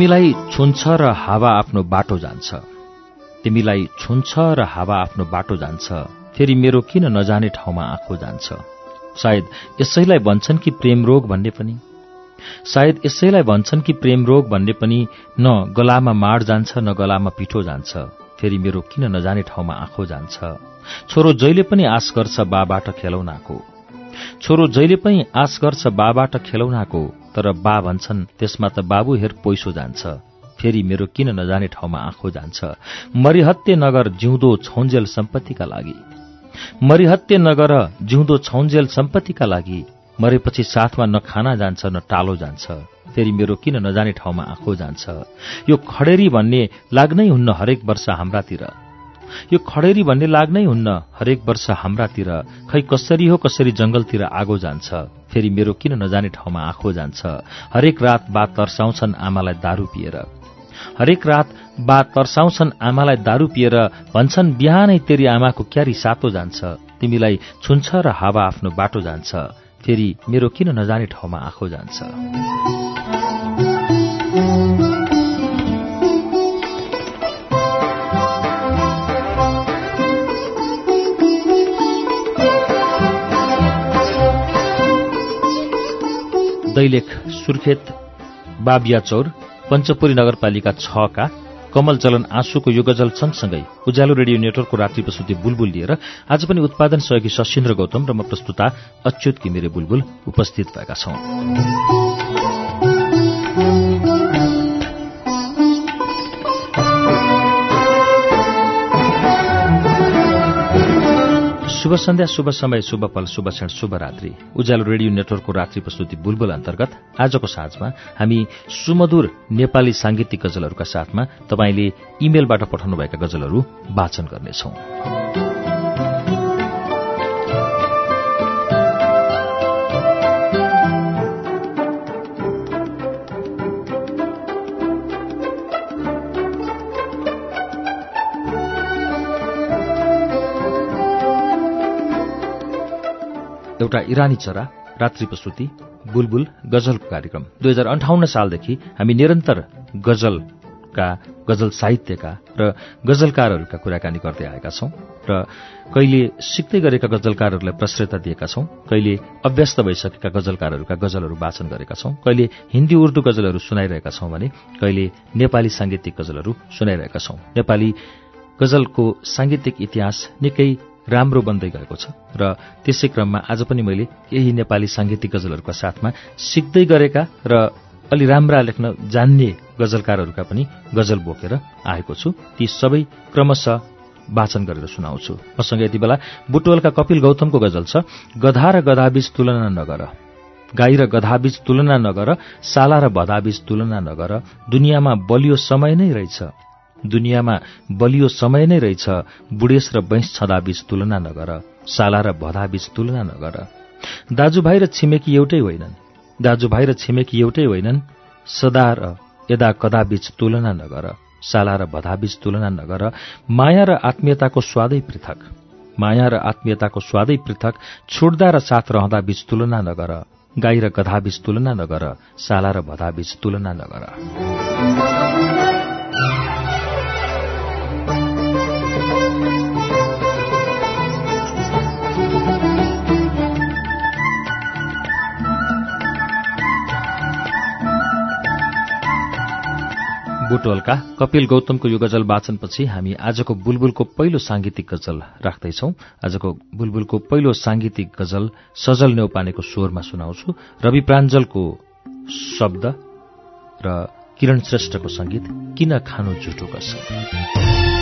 तिमीलाई छुन्छ र हावा आफ्नो बाटो जान्छ। तिमीलाई छुन्छ र हावा आफ्नो बाटो जान्छ। फेरि मेरो किन नजाने ठाउँमा आँखो जान्छ? सायद यसैलाई भन्छन् कि प्रेम रोग भन्ने पनि। सायद यसैलाई भन्छन् कि प्रेम रोग भन्ने पनि न गलामा माड जान्छ न गलामा पिठो जान्छ। फेरि मेरो किन नजाने ठाउँमा आँखो जान्छ? छोरो जहिले पनि आश गर्छ बाबाट खेलौनाको। छोरो जहिले पनि आश गर्छ बाबाट खेलौनाको। तर बा भन्छन् त्यसमा त बाबु हेर पैसो जान्छ। फेरि मेरो किन नजाने ठाउँमा आँखो जान्छ? मरिहत्ते नगर जिउँदो छौन्जेल सम्पत्तिका लागि। मरिहत्ते नगर जिउँदो छौन्जेल सम्पत्तिका लागि। मरेपछि साथमा न खाना जान्छ न टालो जान्छ। फेरि मेरो किन नजाने ठाउँमा आँखो जान्छ? यो खडेरी भन्ने लाग्नै हुन्न हरेक वर्ष हाम्रातिर। यो खडेरी भन्ने लाग्नै हुन्न। हरेक वर्ष हाम्रातिर खै कसरी हो कसरी जंगलतिर आगो जान्छ। फेरि मेरो किन नजाने ठाउँमा आँखो जान्छ? हरेक रात बा तर्साउँछन् आमालाई दारू पिएर। हरेक रात बा तर्साउँछन् आमालाई दारू पिएर भन्छन् बिहानै तेरी आमाको क्यारी सातो जान्छ। तिमीलाई छुन्छ र हावा आफ्नो बाटो जान्छ। फेरि मेरो किन नजाने ठाउँमा आँखो जान्छ? दैलेख सुर्खेत बाबिया चौर पञ्चपुरी नगरपालिका छका कमल चलन आँसुको यो गजल सँगसँगै उज्यालो रेडियो नेटवर्कको रात्रि प्रस्तुति बुलबुल लिएर आज पनि उत्पादन सहयोगी सशिन्द्र गौतम र म प्रस्तुता अच्युत घिमिरे बुलबुल उपस्थित भएका छौं। शुभ सन्ध्या शुभ समय शुभ पल शुभ क्षण शुभ रात्रि। उज्यालो रेडियो नेटवर्कको रात्रि प्रस्तुति बुलबुल अन्तर्गत आजको साँझमा हामी सुमधुर नेपाली सांगीतिक गजलहरूका साथमा तपाईँले इमेलबाट पठाउनुभएका गजलहरू वाचन गर्नेछौं। एउटा इरानी चरा रात्रि प्रस्तुति बुलबुल गजलको कार्यक्रम। दुई हजार अन्ठाउन्न सालदेखि हामी निरन्तर गजलका गजल साहित्यका र गजलकारहरूका कुराकानी गर्दै आएका छौं र कहिले सिक्दै गरेका गजलकारहरूलाई प्रश्रयता दिएका छौं कहिले अभ्यस्त भइसकेका गजलकारहरूका गजलहरू वाचन गरेका छौं कहिले हिन्दी उर्दू गजलहरू सुनाइरहेका छौं भने कहिले नेपाली सांगीतिक गजलहरू सुनाइरहेका छौं। नेपाली गजलको सांगीतिक इतिहास निकै राम्रो बन्दै गएको छ र त्यसै क्रममा आज पनि मैले यही नेपाली सांगीतिक गजलहरूका साथमा सिक्दै गरेका र अलि राम्रा लेख्न जान्ने गजलकारहरूका पनि गजल बोकेर आएको छु। ती सबै क्रमशः वाचन गरेर सुनाउँछु। मसँग यति बेला बुटवलका कपिल गौतमको गजल छ गधा र गधाबीच तुलना नगर। गाई र गधाबीच तुलना नगर साला र भदाबीच तुलना नगर। दुनियाँमा बलियो समय नै रहेछ। दुनियाँमा बलियो समय नै रहेछ बुढेस र बैंस छँदाबीच तुलना नगर साला र भदाबीच तुलना नगर। दाजुभाइ र छिमेकी एउटै होइनन्। दाजुभाइ र छिमेकी एउटै होइनन् सदा र यदा कदाबीच तुलना नगर साला र भदाबीच तुलना नगर माया र आत्मीयताको स्वादै पृथक। माया र आत्मीयताको स्वादै पृथक छुट्दा र साथ रहँदा बीच तुलना नगर गाई र गधाबीच तुलना नगर साला र भदाबीच तुलना नगर। बुटवलका कपिल गौतमको यो गजल वाचनपछि हामी आजको बुलबुलको पहिलो सांगीतिक गजल राख्दैछौ। आजको बुलबुलको पहिलो सांगीतिक गजल सजल नेौपानेको स्वरमा सुनाउँछु। रवि प्राञ्जलको शब्द र किरण श्रेष्ठको संगीत किन खानु झुटो कसम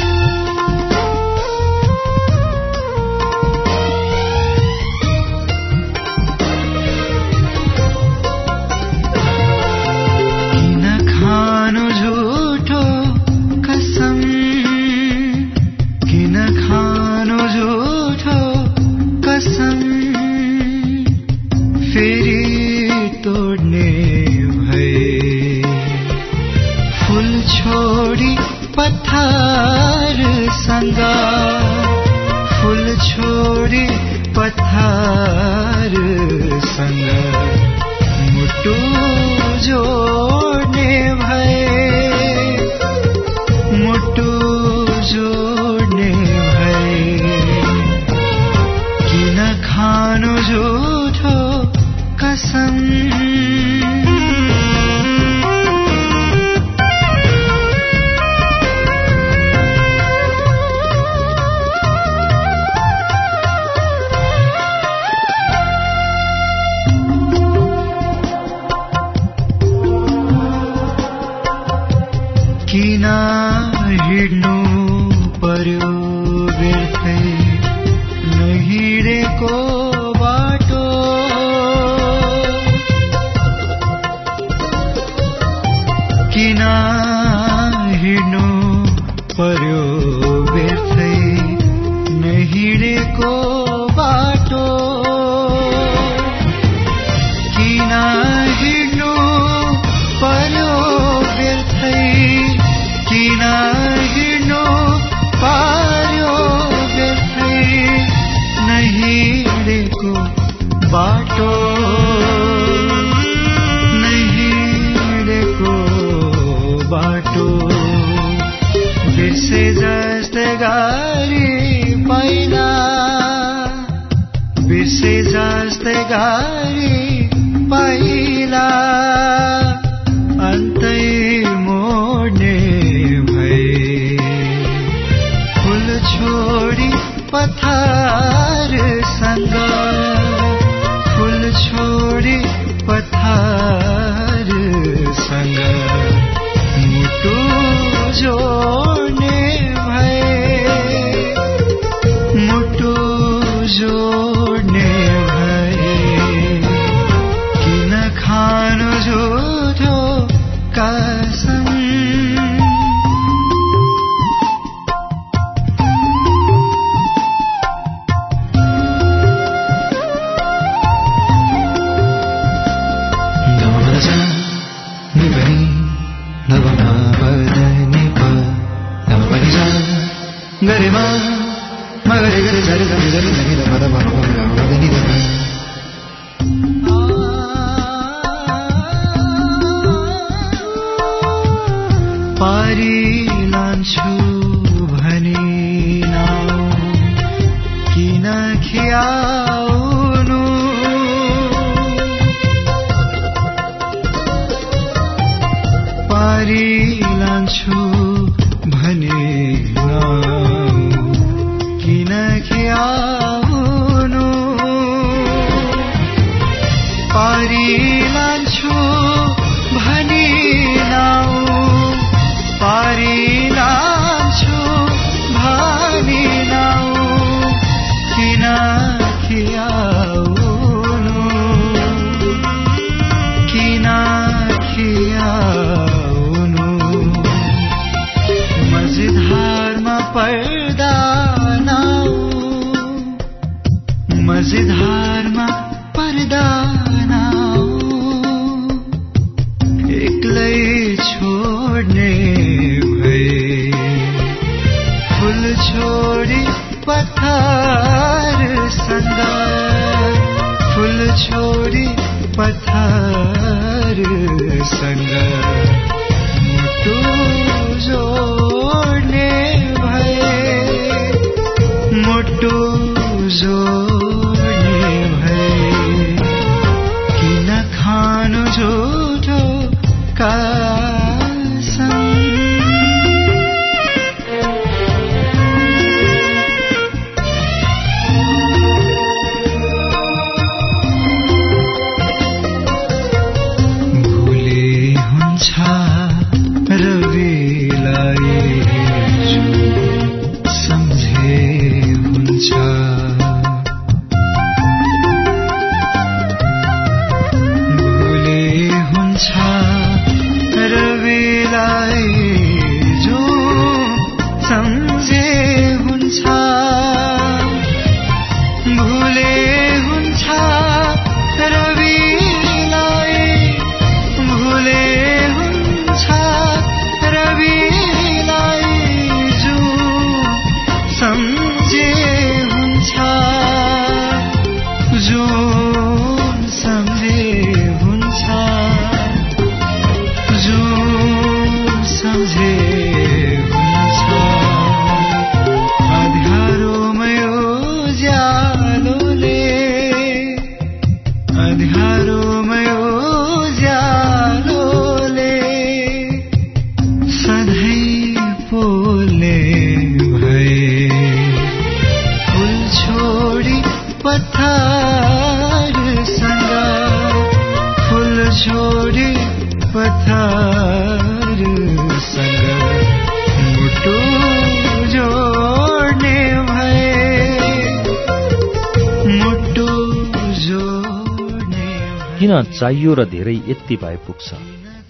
चाहियो र धेरै यति भए पुग्छ।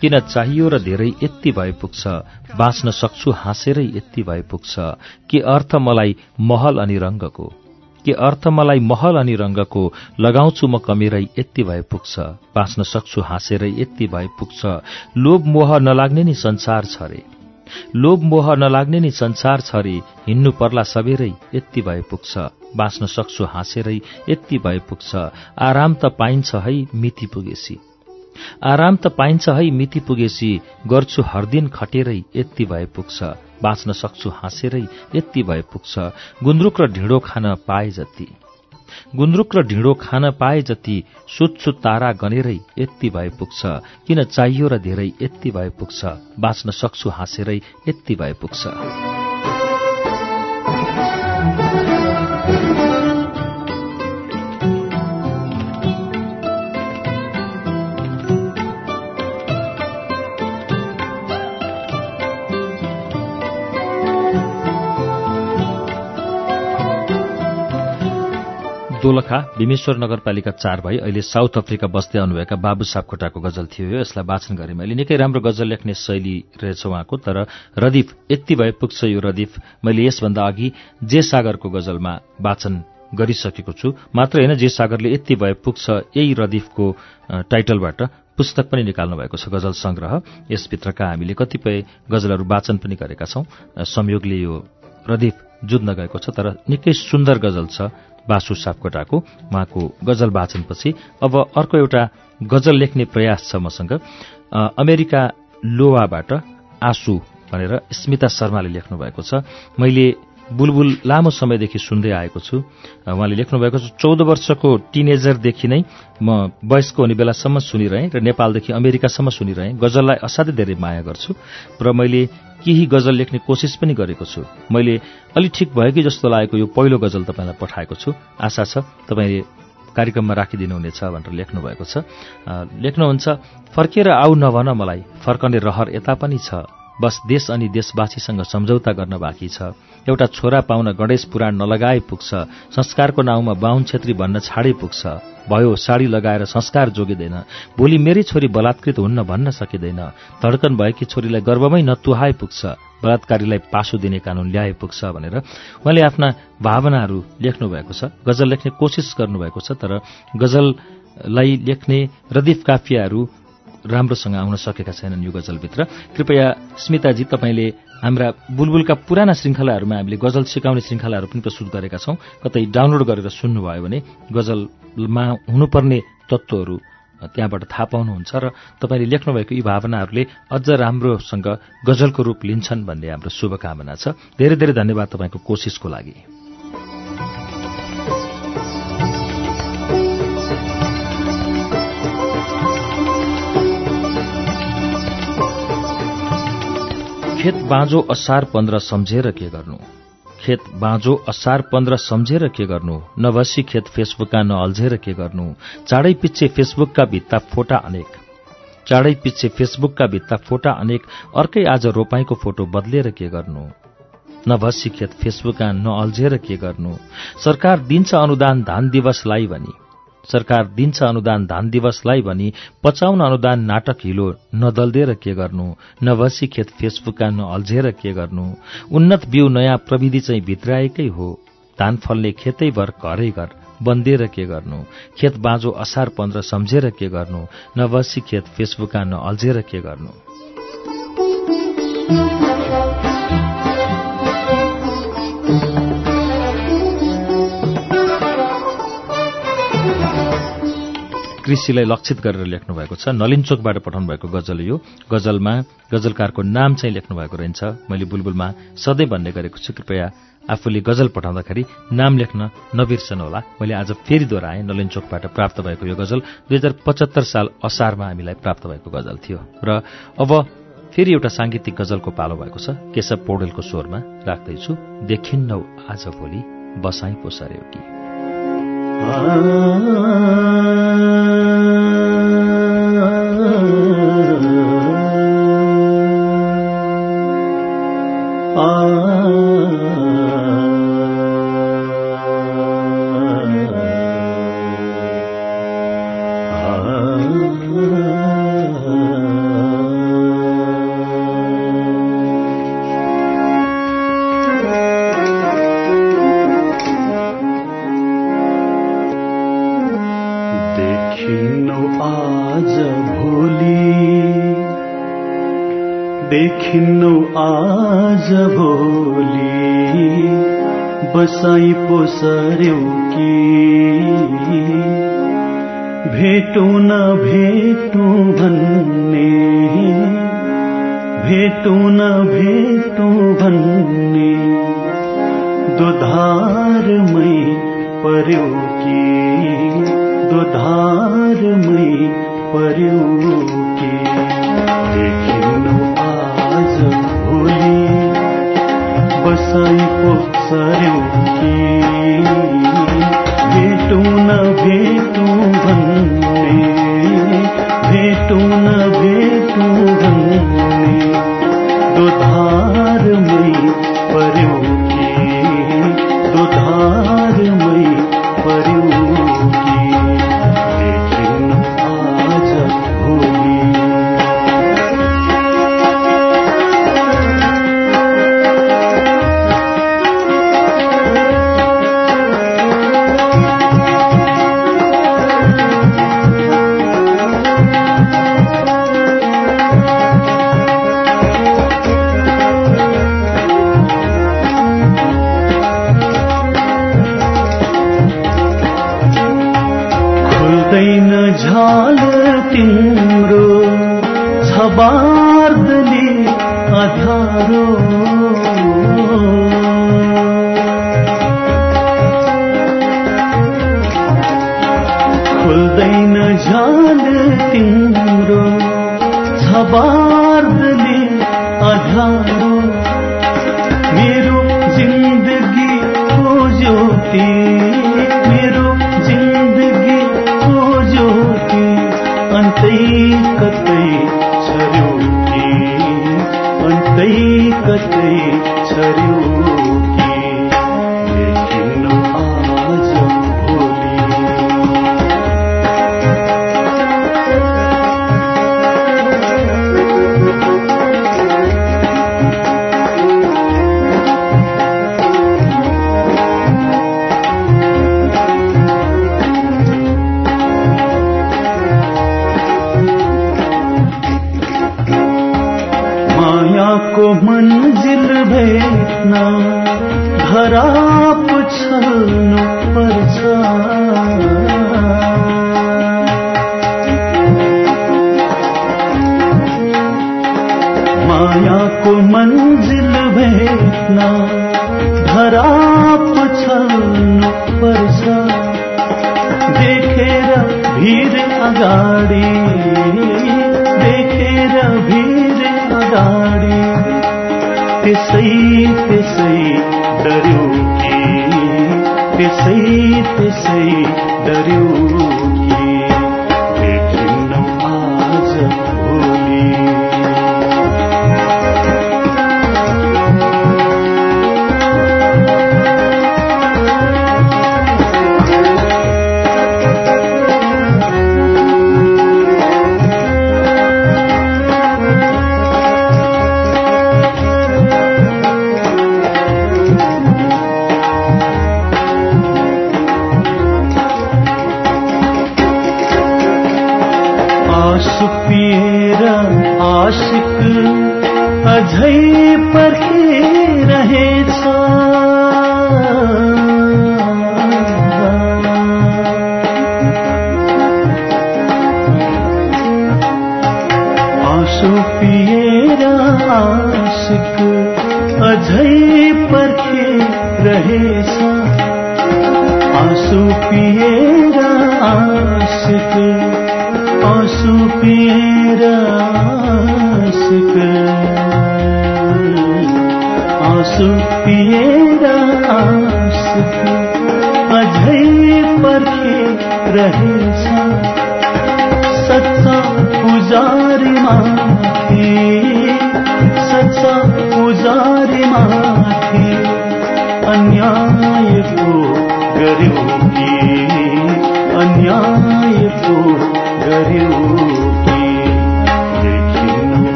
किन चाहियो र धेरै यति भए पुग्छ? बाँच्न सक्छु हाँसेरै यति भए पुग्छ। के अर्थ मलाई महल अनि रङ्गको? के अर्थ मलाई महल अनि रङ्गको? लगाउँछु म कमेरै यति भए पुग्छ। बाँच्न सक्छु हाँसेरै यति भए पुग्छ। लोभ मोह नलाग्ने नि संसार छ रे लोभ मोह नलाग्ने नि संसार छ रे। हिँड्नु पर्ला सबेरै यति भए पुग्छ। बाँच्न सक्छु हाँसेरै यति भए पुग्छ। आराम त पाइन्छ है मिति पुगेसी आराम त पाइन्छ है मिति पुगेसी गर्छु हरदिन खटेरै यति भए पुग्छ। बाँच्न सक्छु हाँसेरै यति भए पुग्छ। गुन्द्रुक र ढिँडो खान पाए जति। गुन्द्रुक र ढिँडो खान पाए जति सुत्सु तारा गनेरै यति भए पुग्छ किन चाहियो र धेरै यति भए पुग्छ बाँच्न सक्छु हाँसेरै यति भए पुग्छ। दोलखा भीमेश्वर नगरपालिका चार भाइ अहिले साउथ अफ्रिका बस्दै आउनुभएका बाबु सापकोटाको गजल थियो यो। यसलाई वाचन गरेँ मैले निकै राम्रो गजल लेख्ने शैली रहेछ उहाँको तर रदीफ यति भए पुग्छ यो रदीफ। मैले यसभन्दा अघि जे सागरको गजलमा वाचन गरिसकेको छु। मात्र होइन जे सागरले यति भए पुग्छ यही रदीफको टाइटलबाट पुस्तक पनि निकाल्नु भएको छ गजल संग्रह। यसभित्रका हामीले कतिपय गजलहरू वाचन पनि गरेका छौं। संयोगले यो रदीफ जुझ्न गएको छ तर निकै सुन्दर गजल छ। बासु सापकोटाको उहाँको गजल वाचनपछि अब अर्को एउटा गजल लेख्ने प्रयास छ मसँग। अमेरिका लोवाबाट आँसु भनेर स्मिता शर्माले लेख्नु भएको छ। मैले बुलबुल लामो समयदेखि सुन्दै आएको छु। उहाँले लेख्नुभएको छ चौध वर्षको टिनेजरदेखि नै म वयस्क हुने बेलासम्म सुनिरहेँ र नेपालदेखि अमेरिकासम्म सुनिरहेँ। गजललाई असाध्यै धेरै माया गर्छु। र मैले केही गजल लेख्ने कोसिस पनि गरेको छु। मैले अलि ठिक भयो कि जस्तो लागेको यो पहिलो गजल तपाईँलाई पठाएको छु। आशा छ तपाईँले कार्यक्रममा राखिदिनुहुनेछ भनेर लेख्नु भएको छ लेख्नुहुन्छ फर्केर आऊ नभन मलाई फर्कने रहर यता पनि छ। बस देश अनि देशवासीसँग सम्झौता गर्न बाँकी छ। एउटा छोरा पाउन गणेश पुराण नलगाए पुग्छ। संस्कारको नाउँमा बाहुन छेत्री भन्न छाडे पुग्छ। भयो साडी लगाएर संस्कार जोगिँदैन। भोलि मेरै छोरी बलात्कृत हुन्न भन्न सकिँदैन। धड्कन भएकी छोरीलाई गर्वमै नतुहाए पुग्छ। बलात्कारीलाई पासो दिने कानून ल्याए पुग्छ भनेर उहाँले आफ्ना भावनाहरू लेख्नु भएको छ। गजल लेख्ने कोसिस गर्नुभएको छ तर गजललाई लेख्ने रदीफ काफियाहरू राम्रोसँग आउन सकेका छैनन् यो गजलभित्र कृपया स्मिताजी तपाईँले हाम्रा बुलबुलका पुराना श्रृङ्खलाहरूमा हामीले गजल सिकाउने श्रृङ्खलाहरू पनि प्रस्तुत गरेका छौं। कतै डाउनलोड गरेर सुन्नुभयो भने गजलमा हुनुपर्ने तत्त्वहरू त्यहाँबाट थाहा पाउनुहुन्छ र तपाईँले लेख्नुभएको यी भावनाहरूले अझ राम्रोसँग गजलको रूप लिन्छन् भन्ने हाम्रो शुभकामना छ। धेरै धेरै धन्यवाद तपाईँको कोसिसको लागि। खेत बाँझो असार पन्ध्र सम्झेर के गर्नु? खेत बाँझो असार पन्ध्र सम्झेर के गर्नु? नभसी खेत फेसबुकका नअल्झेर के गर्नु? चाँडै पिच्छे फेसबुकका भित्ता फोटा अनेक। चाँडै पिच्छे फेसबुकका भित्ता फोटा अनेक। अर्कै आज रोपाईको फोटो बदलेर के गर्नु? नभसी खेत फेसबुकका नअल्झेर के गर्नु? सरकार दिन्छ अनुदान धान दिवसलाई भनी। सरकार दिन्छ अनुदान धान दिवसलाई भनी पचाउन अनुदान नाटक हिलो नदल्देर के गर्नु? नभसी खेत फेसबुकका नअल्झेर के गर्नु? उन्नत बिउ नयाँ प्रविधि चाहिँ भित्राएकै हो। धान फल्ने खेतैभर घरै घर बन्देर के गर्नु? खेत बाँझो असार पन्ध्र सम्झेर के गर्नु? नभसी खेत फेसबुकका नअल्झेर के गर्नु? कृषिलाई लक्षित गरेर लेख्नु भएको छ। नलिनचोकबाट पठाउनु भएको गजल यो। गजलमा गजलकारको नाम चाहिँ लेख्नु भएको रहन्छ। मैले बुलबुलमा सधैँ भन्ने गरेको छु कृपया आफूले गजल पठाउँदाखेरि नाम लेख्न नबिर्सन होला। मैले आज फेरि दोहोऱ्याएँ। नलिनचोकबाट प्राप्त भएको यो गजल दुई हजार पचहत्तर साल असारमा हामीलाई प्राप्त भएको गजल थियो। र अब फेरि एउटा साङ्गीतिक गजलको पालो भएको छ। केशव पौडेलको स्वरमा राख्दैछु। देखिन्नौ आज भोलि बसाई पोसर्यो कि बसाई पोसर्यौ कि? भेटौँ न भेटौँ भन्ने। भेटौँ न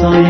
soy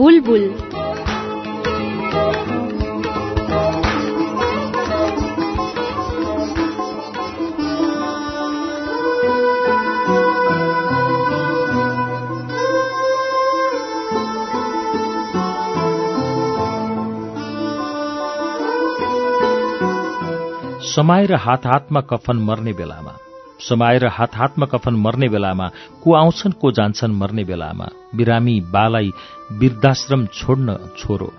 बुलबुल समाएर हात हातमा कफन मर्ने बेलामा समाएर हात हातमा कफन मर्ने बेलामा को आउँछन् को जान्छन् मर्ने बेलामा बिरामी बालाई वृद्धाश्रम छोड्न छोरो।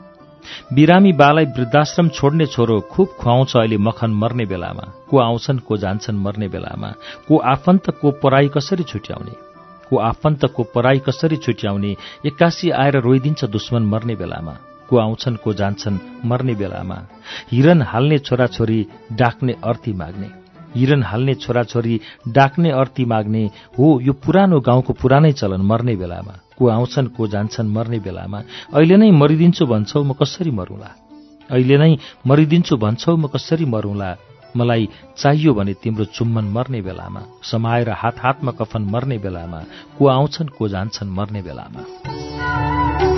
बिरामी बालाई वृद्धाश्रम छोड्ने छोरो खुब खुवाउँछ अहिले मखन मर्ने बेलामा को आउँछन् को जान्छन् मर्ने बेलामा को आफन्त को पराई कसरी छुट्याउने? को आफन्त को पराई कसरी छुट्याउने? एक्कासी आएर रोइदिन्छ दुश्मन मर्ने बेलामा को आउँछन् को जान्छन् मर्ने बेलामा। हिरन हाल्ने छोराछोरी डाक्ने अर्थी माग्ने। हिरन हाल्ने छोराछोरी डाक्ने अर्थी माग्ने हो यो पुरानो गाउँको पुरानै चलन मर्ने बेलामा। को आउँछन् को जान्छन् मर्ने बेलामा। अहिले नै मरिदिन्छु भन्छौ म कसरी मरौँला? अहिले नै मरिदिन्छु भन्छौ म कसरी मरौँला? मलाई चाहियो भने तिम्रो चुम्बन मर्ने बेलामा समाएर हात हातमा कफन मर्ने बेलामा को आउँछन् को जान्छन् मर्ने बेलामा।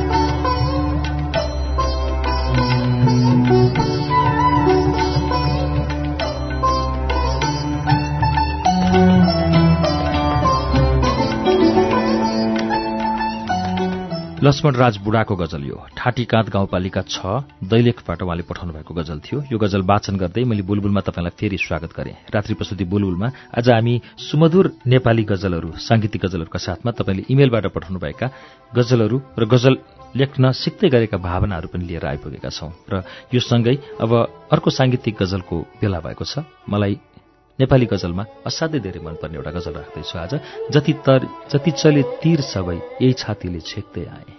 लक्ष्मण राज बुढाको गजल यो। ठाटीकाँत गाउँपालिका छ दैलेखबाट उहाँले पठाउनु भएको गजल थियो। यो गजल वाचन गर्दै मैले बुलबुलमा तपाईँलाई फेरि स्वागत गरेँ। रात्रि प्रस्तुति बुलबुलमा। आज हामी सुमधुर नेपाली गजलहरू सांगीतिक गजलहरूका साथमा तपाईँले इमेलबाट पठाउनुभएका गजलहरू र गजल लेख्न सिक्दै गरेका भावनाहरू पनि लिएर आइपुगेका छौं। र यो सँगै अब अर्को सांगीतिक गजलको बेला भएको छ। मलाई नेपाली गजलमा असाध्यै धेरै मनपर्ने एउटा गजल राख्दैछु आज। जति तर जति चले तीर सबै यही छातीले छेक्दै आए।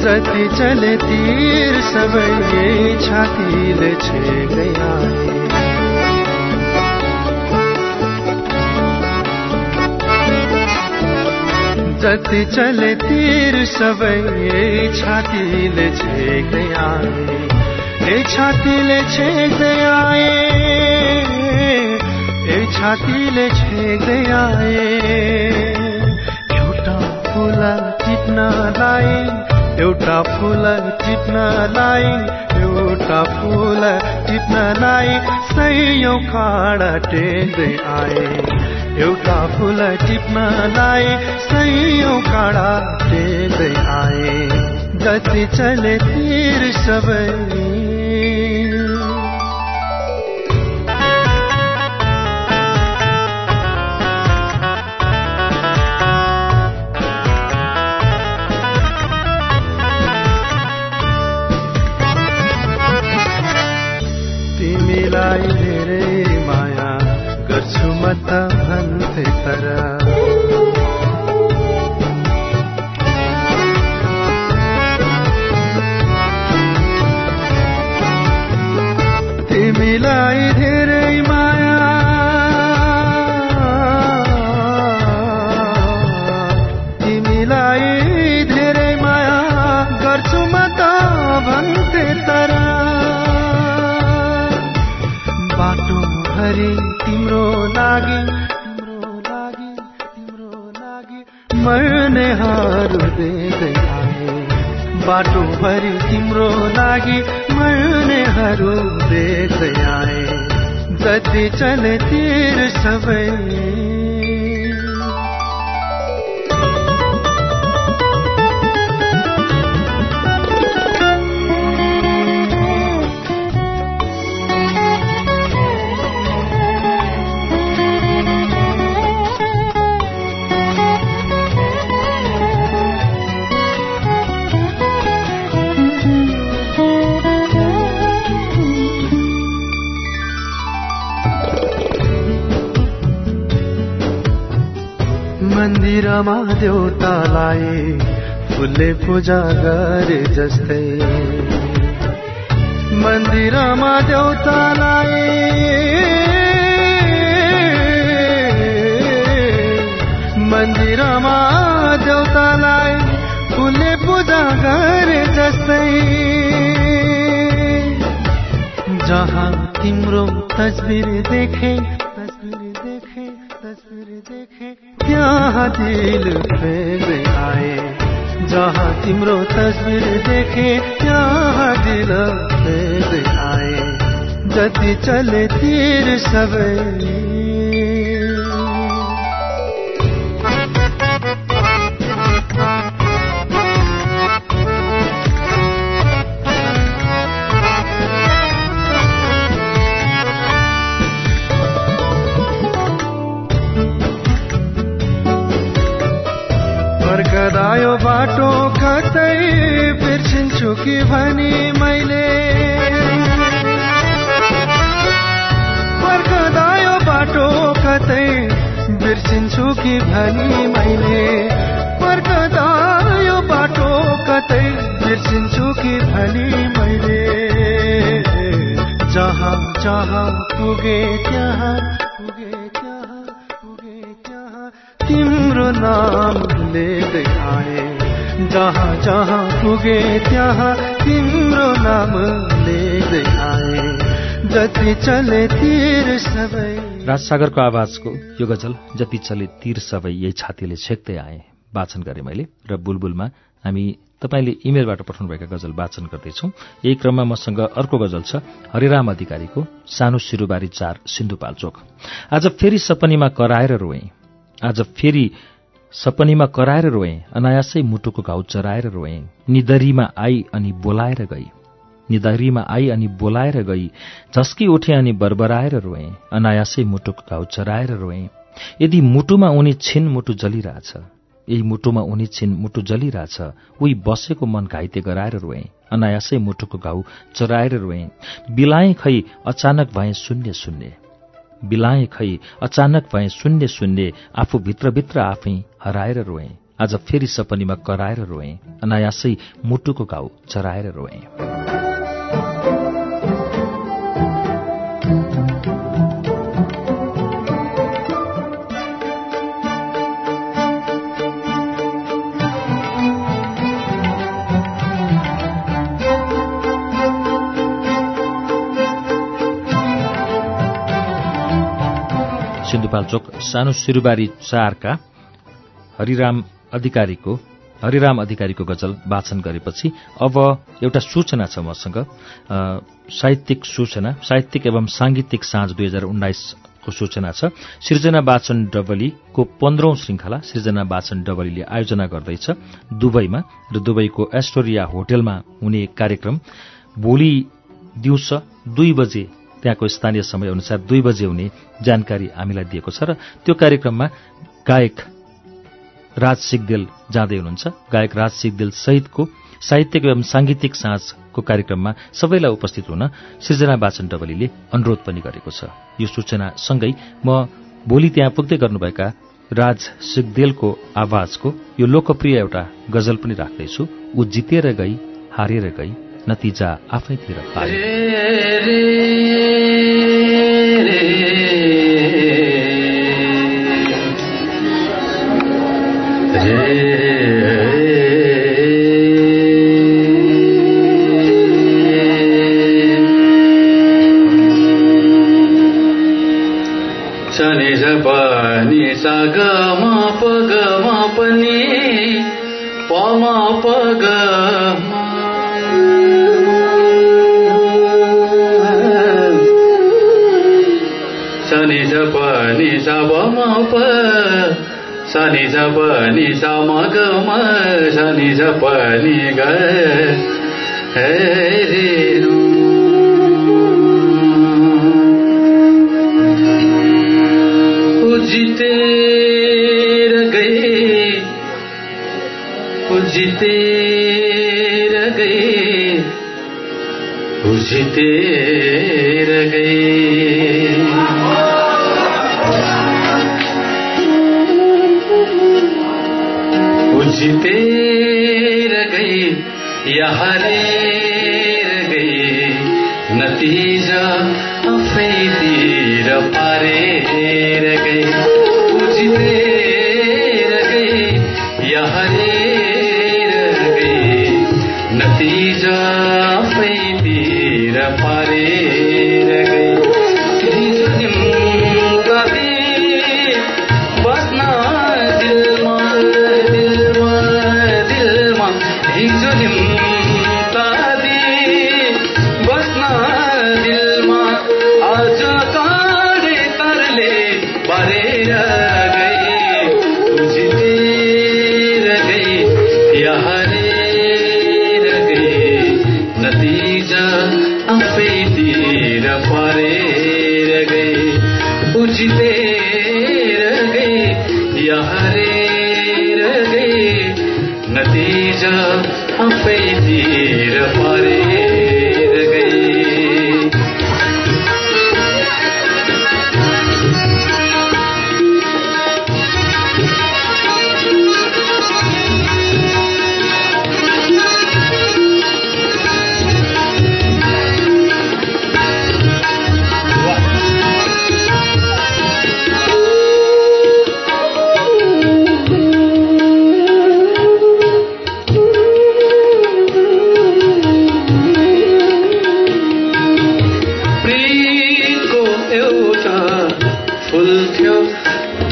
जति चले तीर सबै यही छातीले छेक्दै आए। जति चले तीर सबै छातीले छेक्दै आए। ए छातीले छेक्दै आए। ए छातीले छेक्दै आए। एउटा फुल टिप्नलाई एउटा फुल टिप्नलाई एउटा फुल टिप्नलाई सयौँ खाडा टेक्दै आए। एउटा फुल टिप्नलाई सयौँ काँडा टेक्दै आए। जति चले तीर सबै बाटोभरि तिम्रो लागि तिम्रो लागि तिम्रो लागि मर्नेहरू देख्दै आए। बाटोभरि तिम्रो लागि मर्नेहरू देख्दै आए। जति चले तिर सबै मन्दिरमा देउतालाई फुलले पूजा गरे जस्तै। मन्दिरमा देउतालाई मन्दिरमा देउतालाई फुलले पूजा गरे जस्तै। जहाँ तिम्रो तस्बिर देखे तस्बिर देखे तस्बिर देखे। त्यहाँ दिल फेर आए, जहाँ तिम्रो तस्बिर देखे यहाँ दिल फेर आए। जति चले तिर सबै बाटो कतै बिर्सिन्छु कि भनी मैले? फर्कदा यो बाटो कतै बिर्सिन्छु कि भनी मैले? फर्कदा यो बाटो कतै बिर्सिन्छु कि भनी मैले? जहाँ जहाँ पुगे त्यहाँ पुगे त्यहाँ पुगे त्यहाँ तिम्रो नाम लिँदै आए जहाँ जहाँ पुगे त्यहाँ तिम्रो नाम लिँदै आए जति चले तिर सबै। राजसागरको आवाजको यो गजल जति चले तीर सबै यही छातीले छेक्दै आए। वाचन गरेँ मैले र बुलबुलमा हामी तपाईँले इमेलबाट पठाउनुभएका गजल वाचन गर्दैछौँ। यही क्रममा मसँग अर्को गजल छ हरिराम अधिकारीको सानो सिरुबारी चार सिन्धुपाल्चोक आज फेरि सपनीमा कराएर रोएँ। आज फेरि सपनीमा कराएर रोएँ अनायासै मुटुको घाउ चराएर रोएँ। निदरीमा आई अनि बोलाएर गई। निदरीमा आई अनि बोलाएर गई झस्की उठे अनि बरबराएर रोएँ अनायासै मुटुको घाउ चराएर रोएँ। यदि मुटुमा उनी छिन मुटु जलिरहेछ यही मुटुमा उनी छिन मुटु जलिरहेछ उही बसेको मन घाइते गराएर रोएँ अनायासै मुटुको घाउ चराएर रोएँ। बिलाएँ खै अचानक भए शून्य शून्य। बिलाएँ खै अचानक भए शून्य शून्य आफू भित्रभित्र आफै हराएर रोएँ। आज फेरि सपनीमा कराएर रोएँ। अनायासै मुटुको घाउ चराएर रोएँ। सिन्धुपाल्चोक सानो सिरुबारी चारका हरिराम अधिकारीको हरिराम अधिकारीको गजल वाचन गरेपछि अब एउटा सूचना छ मसँग साहित्यिक सूचना साहित्यिक एवं साङ्गीतिक साँझ दुई हजार उन्नाइसको सूचना छ। सृजना वाचन डबलीको पन्ध्रौं श्रृङ्खला सृजना वाचन डबलीले आयोजना गर्दैछ दुबईमा र दुबईको एस्टोरिया होटेलमा हुने कार्यक्रम भोलि दिउँसो दुई बजे त्यहाँको स्थानीय समय अनुसार दुई बजे हुने जानकारी हामीलाई दिएको छ र त्यो कार्यक्रममा गायक राज सिगदेल जाँदै हुनुहुन्छ। गायक राज सिगदेल सहितको साहित्यिक एवं साङ्गीतिक साँझको कार्यक्रममा सबैलाई उपस्थित हुन सृजना वाचन डबलीले अनुरोध पनि गरेको छ। यो सूचनासँगै म भोलि त्यहाँ पुग्दै गर्नुभएका राज सिगदेलको आवाजको यो लोकप्रिय एउटा गजल पनि राख्दैछु। ऊ जितेर गई हारेर गई नतिजा आफैतिर रे रे रे रे छ नि जानी सगमा पगमा पनि पामा पग नि स प नि सा ब म प स नि स प नि सा म ग म गए जितेर गए जितेर गए मुझ गई यहाँ रेर गई। नतीजा अफी तीर पारे रेर गई। मुझ गई यहाँ रेर गई। नतीजा हिजो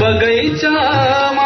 बगैँचा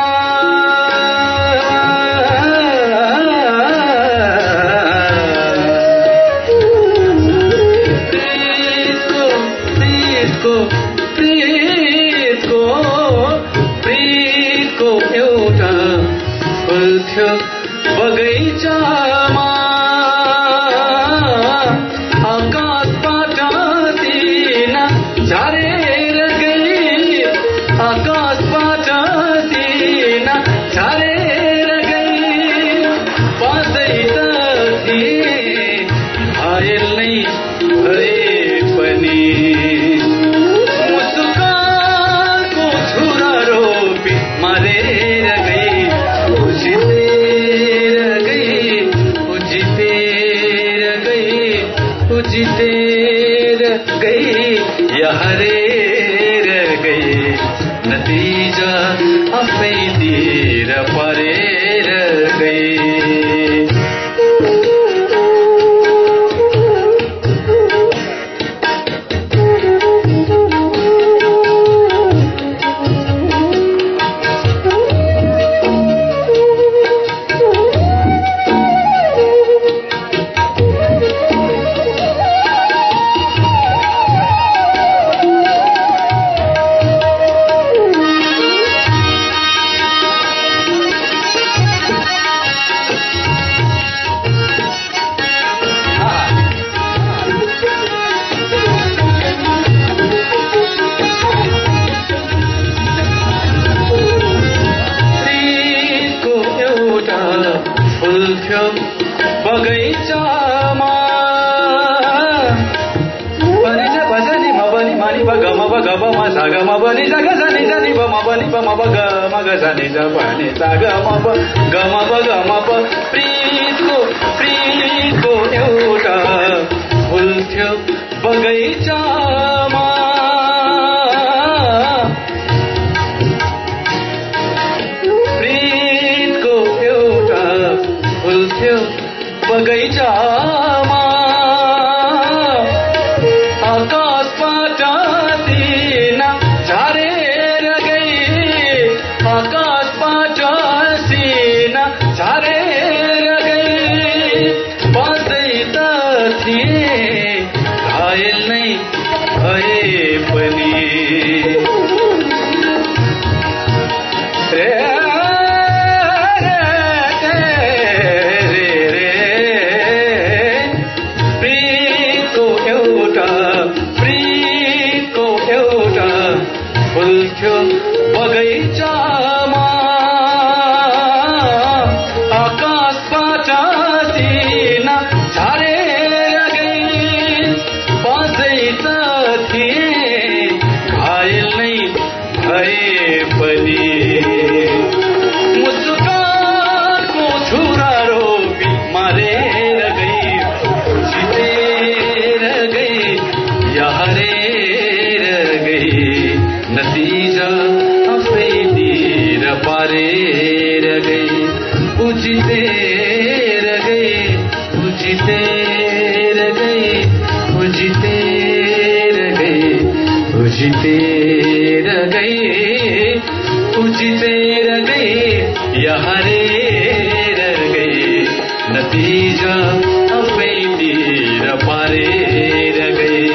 Walk. उजितेर गई या हरेर गई। नतिजा आफैतिर पारेर गई।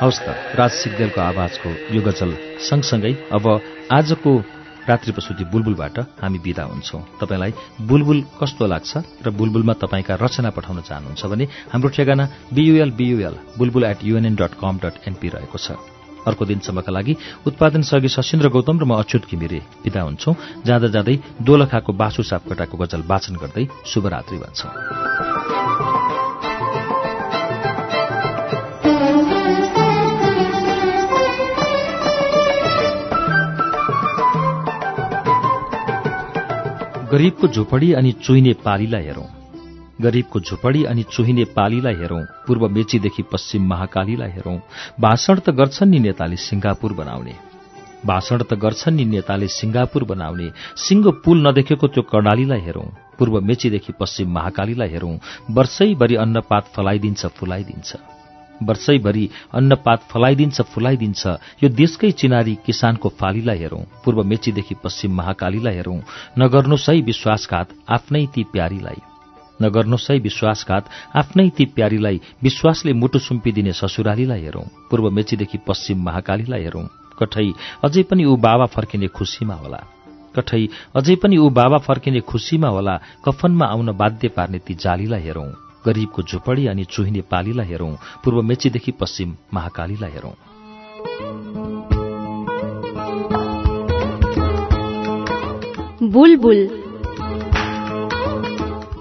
हवस् त राज सिग्देलको आवाजको यो गजल सँगसँगै अब आजको रात्रि प्रसुति बुलबुलबाट हामी विदा हुन्छौं। तपाईँलाई बुलबुल कस्तो लाग्छ र बुलबुलमा तपाईँका रचना पठाउन चाहनुहुन्छ भने हाम्रो ठेगाना BUL BUL bulbul at UNN dot com dot NP रहेको छ। अर्को दिनसम्मका लागि उत्पादन सहयोगी सशिन्द्र गौतम र म अच्युत घिमिरे विदा हुन्छौं। जाँदा जाँदै दोलखाको बासु सापकोटाको गजल वाचन गर्दै शुभरात्रि भन्छौं। गरीबको झुपडी अनि चुइने पालीलाई हेरौं। गरीबको झुपडी अनि चुहिने पालीलाई हेरौं पूर्व मेचीदेखि पश्चिम महाकालीलाई हेरौं। भाषण त गर्छन् नि नेताले सिंगापुर बनाउने। भाषण त गर्छन् नि नेताले सिंगापुर बनाउने। सिंगो पुल नदेखेको त्यो कर्णालीलाई हेरौं। पूर्व मेचीदेखि पश्चिम महाकालीलाई हेरौं। वर्षैभरि अन्नपात फलाइदिन्छ फुलाइदिन्छ। वर्षैभरि अन्नपात फलाइदिन्छ फुलाइदिन्छ। यो देशकै चिनारी किसानको फालीलाई हेरौं। पूर्व मेचीदेखि पश्चिम महाकालीलाई हेरौं। नगर्नुहोस् है विश्वासघात आफ्नै ती प्यारीलाई। नगर्नुहोस् है विश्वासघात। आफ्नै ती प्यारीलाई विश्वासले मुटु सुम्पिदिने ससुरालीलाई हेरौं। पूर्व मेचीदेखि पश्चिम महाकालीलाई हेरौं। कठै अझै पनि ऊ बाबा फर्किने खुसीमा होला। कठै अझै पनि ऊ बाबा फर्किने खुसीमा होला कफनमा आउन बाध्य पार्ने ती जालीलाई हेरौं। गरीबको झुपडी अनि चुहिने पालीलाई हेरौं। पूर्व मेचीदेखि पश्चिम महाकालीलाई हेरौं। बुलबुल